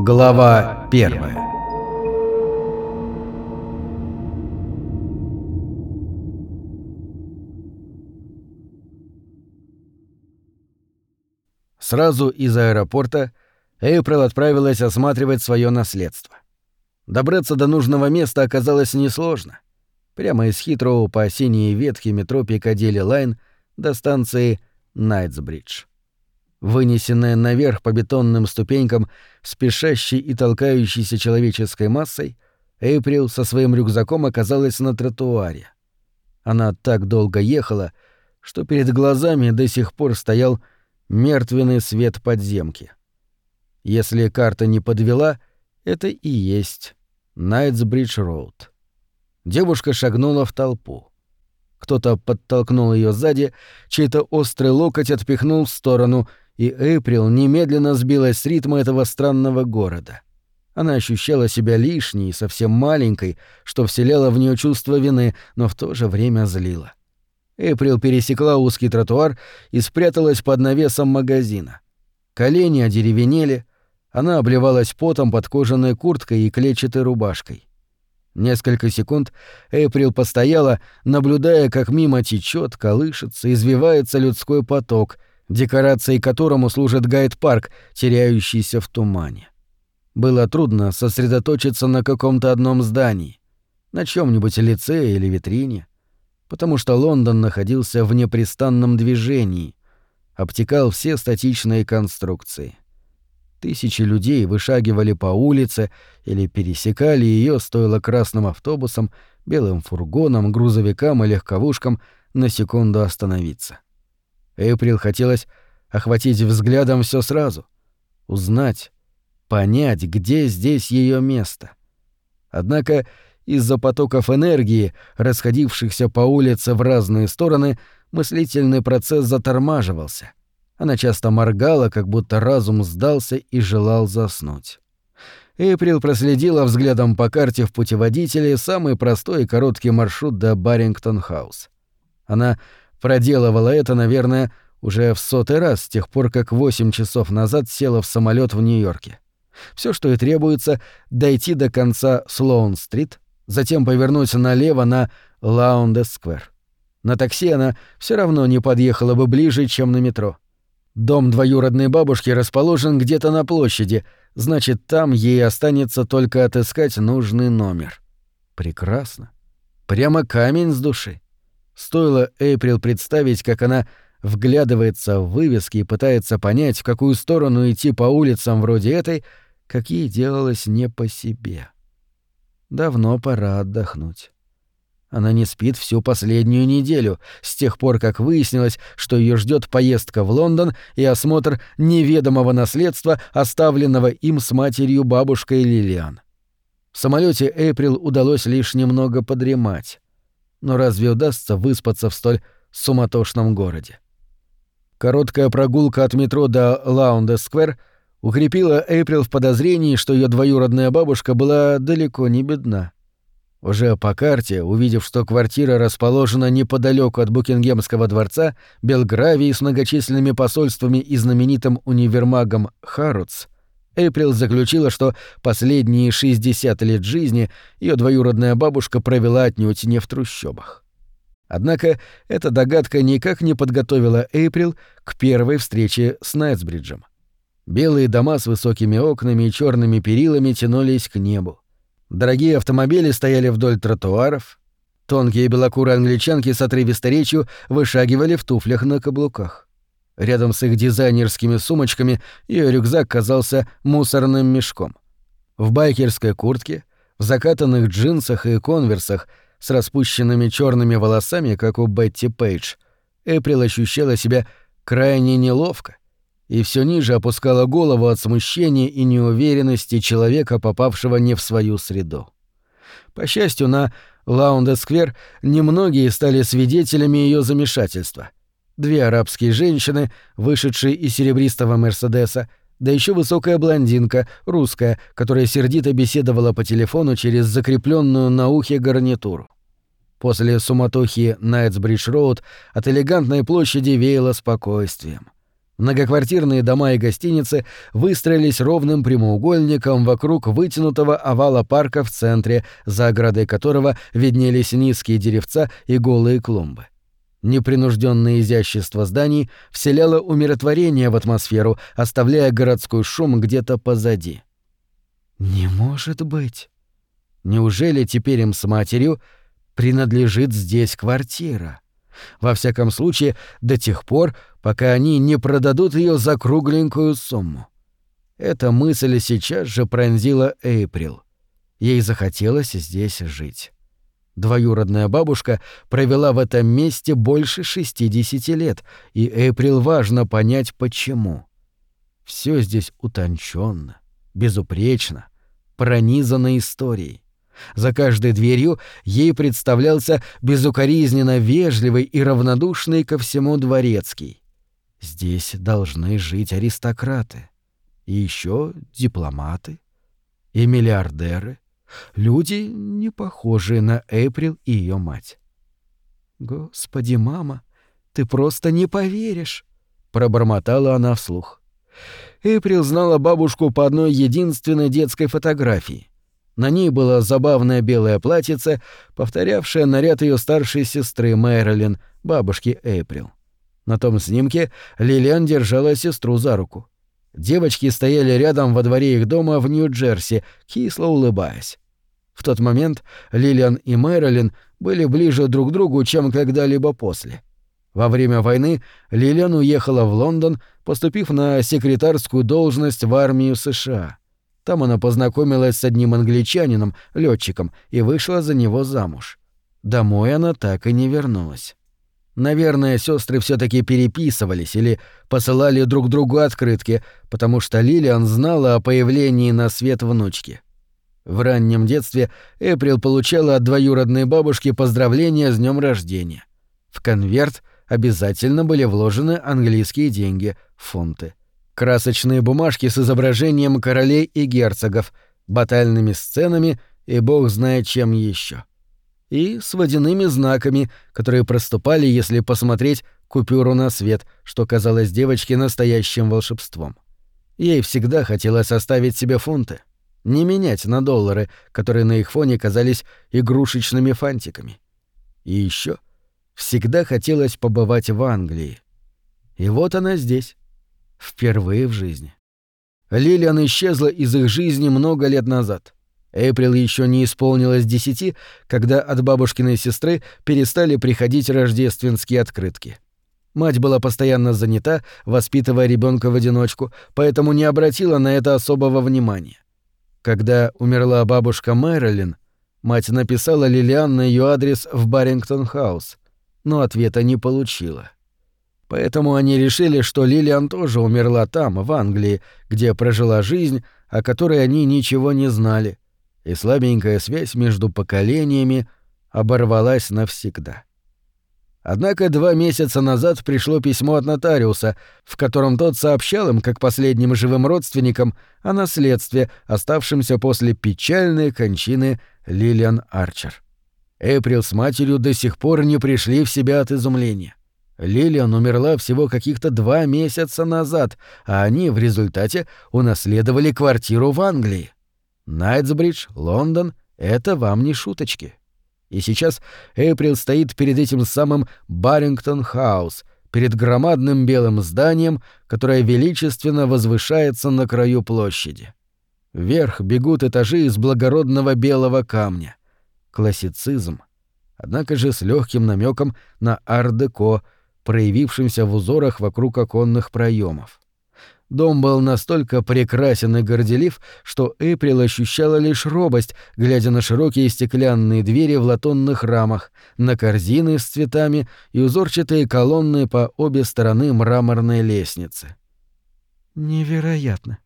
Глава первая Сразу из аэропорта Эйприл отправилась осматривать свое наследство. Добраться до нужного места оказалось несложно. Прямо из Хитроу по ветке метро Piccadilly Line до станции Найтсбридж. Вынесенная наверх по бетонным ступенькам спешащей и толкающейся человеческой массой, Эйприл со своим рюкзаком оказалась на тротуаре. Она так долго ехала, что перед глазами до сих пор стоял мертвенный свет подземки. Если карта не подвела, это и есть Найтсбридж-Роуд. Девушка шагнула в толпу. Кто-то подтолкнул ее сзади, чей-то острый локоть отпихнул в сторону, и Эйприл немедленно сбилась с ритма этого странного города. Она ощущала себя лишней и совсем маленькой, что вселяло в нее чувство вины, но в то же время злило. Эйприл пересекла узкий тротуар и спряталась под навесом магазина. Колени одеревенели, она обливалась потом под кожаной курткой и клетчатой рубашкой. Несколько секунд Эйприл постояла, наблюдая, как мимо течет, колышется, извивается людской поток, декорацией которому служит гайд-парк, теряющийся в тумане. Было трудно сосредоточиться на каком-то одном здании, на чем нибудь лице или витрине, потому что Лондон находился в непрестанном движении, обтекал все статичные конструкции — Тысячи людей вышагивали по улице или пересекали ее, стоило красным автобусам, белым фургонам, грузовикам и легковушкам на секунду остановиться. Эйприл хотелось охватить взглядом все сразу, узнать, понять, где здесь ее место. Однако из-за потоков энергии, расходившихся по улице в разные стороны, мыслительный процесс затормаживался. Она часто моргала, как будто разум сдался и желал заснуть. Эйприл проследила взглядом по карте в путеводителе самый простой и короткий маршрут до Баррингтон-хаус. Она проделывала это, наверное, уже в сотый раз с тех пор, как восемь часов назад села в самолет в Нью-Йорке. Все, что и требуется, дойти до конца Слоун-стрит, затем повернуть налево на Лаундес-сквер. На такси она все равно не подъехала бы ближе, чем на метро. Дом двоюродной бабушки расположен где-то на площади, значит, там ей останется только отыскать нужный номер. Прекрасно. Прямо камень с души. Стоило Эйприл представить, как она вглядывается в вывески и пытается понять, в какую сторону идти по улицам вроде этой, как ей делалось не по себе. Давно пора отдохнуть. Она не спит всю последнюю неделю, с тех пор, как выяснилось, что ее ждет поездка в Лондон и осмотр неведомого наследства, оставленного им с матерью бабушкой Лилиан. В самолете Эйприл удалось лишь немного подремать. Но разве удастся выспаться в столь суматошном городе? Короткая прогулка от метро до Лаунде-сквер укрепила Эйприл в подозрении, что ее двоюродная бабушка была далеко не бедна. Уже по карте, увидев, что квартира расположена неподалеку от Букингемского дворца, Белгравии с многочисленными посольствами и знаменитым универмагом Харутс, Эйприл заключила, что последние 60 лет жизни ее двоюродная бабушка провела отнюдь не в трущобах. Однако эта догадка никак не подготовила Эйприл к первой встрече с Найтсбриджем. Белые дома с высокими окнами и черными перилами тянулись к небу. Дорогие автомобили стояли вдоль тротуаров. Тонкие белокурые англичанки с отрывистой речью вышагивали в туфлях на каблуках. Рядом с их дизайнерскими сумочками ее рюкзак казался мусорным мешком. В байкерской куртке, в закатанных джинсах и конверсах с распущенными черными волосами, как у Бетти Пейдж, Эприл ощущала себя крайне неловко и все ниже опускала голову от смущения и неуверенности человека, попавшего не в свою среду. По счастью, на Лаунде-сквер немногие стали свидетелями ее замешательства. Две арабские женщины, вышедшие из серебристого Мерседеса, да еще высокая блондинка, русская, которая сердито беседовала по телефону через закрепленную на ухе гарнитуру. После суматохи Найтсбридж-Роуд от элегантной площади веяло спокойствием. Многоквартирные дома и гостиницы выстроились ровным прямоугольником вокруг вытянутого овала парка в центре, за оградой которого виднелись низкие деревца и голые клумбы. Непринужденное изящество зданий вселяло умиротворение в атмосферу, оставляя городской шум где-то позади. «Не может быть! Неужели теперь им с матерью принадлежит здесь квартира?» Во всяком случае, до тех пор, пока они не продадут ее за кругленькую сумму. Эта мысль сейчас же пронзила Эйприл. Ей захотелось здесь жить. Двоюродная бабушка провела в этом месте больше 60 лет, и Эйприл важно понять, почему. Все здесь утонченно, безупречно, пронизано историей. За каждой дверью ей представлялся безукоризненно вежливый и равнодушный ко всему дворецкий. Здесь должны жить аристократы. И еще дипломаты. И миллиардеры. Люди, не похожие на Эйприл и ее мать. «Господи, мама, ты просто не поверишь!» — пробормотала она вслух. Эйприл знала бабушку по одной единственной детской фотографии. На ней было забавное белое платьице, повторявшее наряд ее старшей сестры Мэрилин, бабушки Эйприл. На том снимке Лилиан держала сестру за руку. Девочки стояли рядом во дворе их дома в Нью-Джерси, кисло улыбаясь. В тот момент Лилиан и Мэрилин были ближе друг к другу, чем когда-либо после. Во время войны Лилиан уехала в Лондон, поступив на секретарскую должность в армию США. Там она познакомилась с одним англичанином, летчиком, и вышла за него замуж. Домой она так и не вернулась. Наверное, сестры все таки переписывались или посылали друг другу открытки, потому что Лилиан знала о появлении на свет внучки. В раннем детстве Эприл получала от двоюродной бабушки поздравления с днем рождения. В конверт обязательно были вложены английские деньги, фунты красочные бумажки с изображением королей и герцогов, батальными сценами и бог знает чем еще. И с водяными знаками, которые проступали, если посмотреть купюру на свет, что казалось девочке настоящим волшебством. Ей всегда хотелось оставить себе фунты, не менять на доллары, которые на их фоне казались игрушечными фантиками. И еще всегда хотелось побывать в Англии. И вот она здесь, Впервые в жизни. Лилиан исчезла из их жизни много лет назад. Эйприл еще не исполнилось десяти, когда от бабушкиной сестры перестали приходить рождественские открытки. Мать была постоянно занята, воспитывая ребенка в одиночку, поэтому не обратила на это особого внимания. Когда умерла бабушка Мэрилин, мать написала Лилиан на ее адрес в Баррингтон-хаус, но ответа не получила. Поэтому они решили, что Лилиан тоже умерла там, в Англии, где прожила жизнь, о которой они ничего не знали, и слабенькая связь между поколениями оборвалась навсегда. Однако два месяца назад пришло письмо от нотариуса, в котором тот сообщал им, как последним живым родственникам, о наследстве, оставшемся после печальной кончины Лилиан Арчер. Эприл с матерью до сих пор не пришли в себя от изумления. Лилиан умерла всего каких-то два месяца назад, а они в результате унаследовали квартиру в Англии. Найтсбридж, Лондон — это вам не шуточки. И сейчас Эйприл стоит перед этим самым Баррингтон-хаус, перед громадным белым зданием, которое величественно возвышается на краю площади. Вверх бегут этажи из благородного белого камня. Классицизм. Однако же с легким намеком на ар-деко — проявившимся в узорах вокруг оконных проемов. Дом был настолько прекрасен и горделив, что Эприл ощущала лишь робость, глядя на широкие стеклянные двери в латунных рамах, на корзины с цветами и узорчатые колонны по обе стороны мраморной лестницы. «Невероятно»,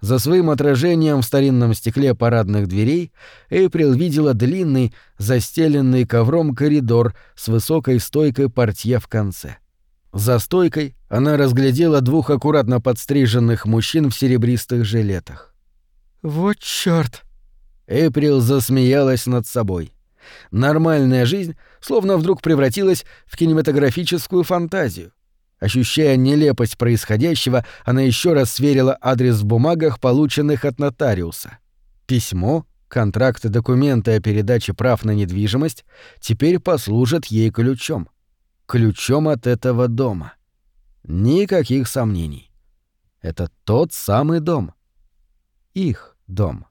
за своим отражением в старинном стекле парадных дверей Эйприл видела длинный, застеленный ковром коридор с высокой стойкой портье в конце. За стойкой она разглядела двух аккуратно подстриженных мужчин в серебристых жилетах. «Вот чёрт!» Эприл засмеялась над собой. Нормальная жизнь словно вдруг превратилась в кинематографическую фантазию. Ощущая нелепость происходящего, она еще раз сверила адрес в бумагах, полученных от нотариуса. Письмо, контракт и документы о передаче прав на недвижимость теперь послужат ей ключом ключом от этого дома. Никаких сомнений. Это тот самый дом. Их дом.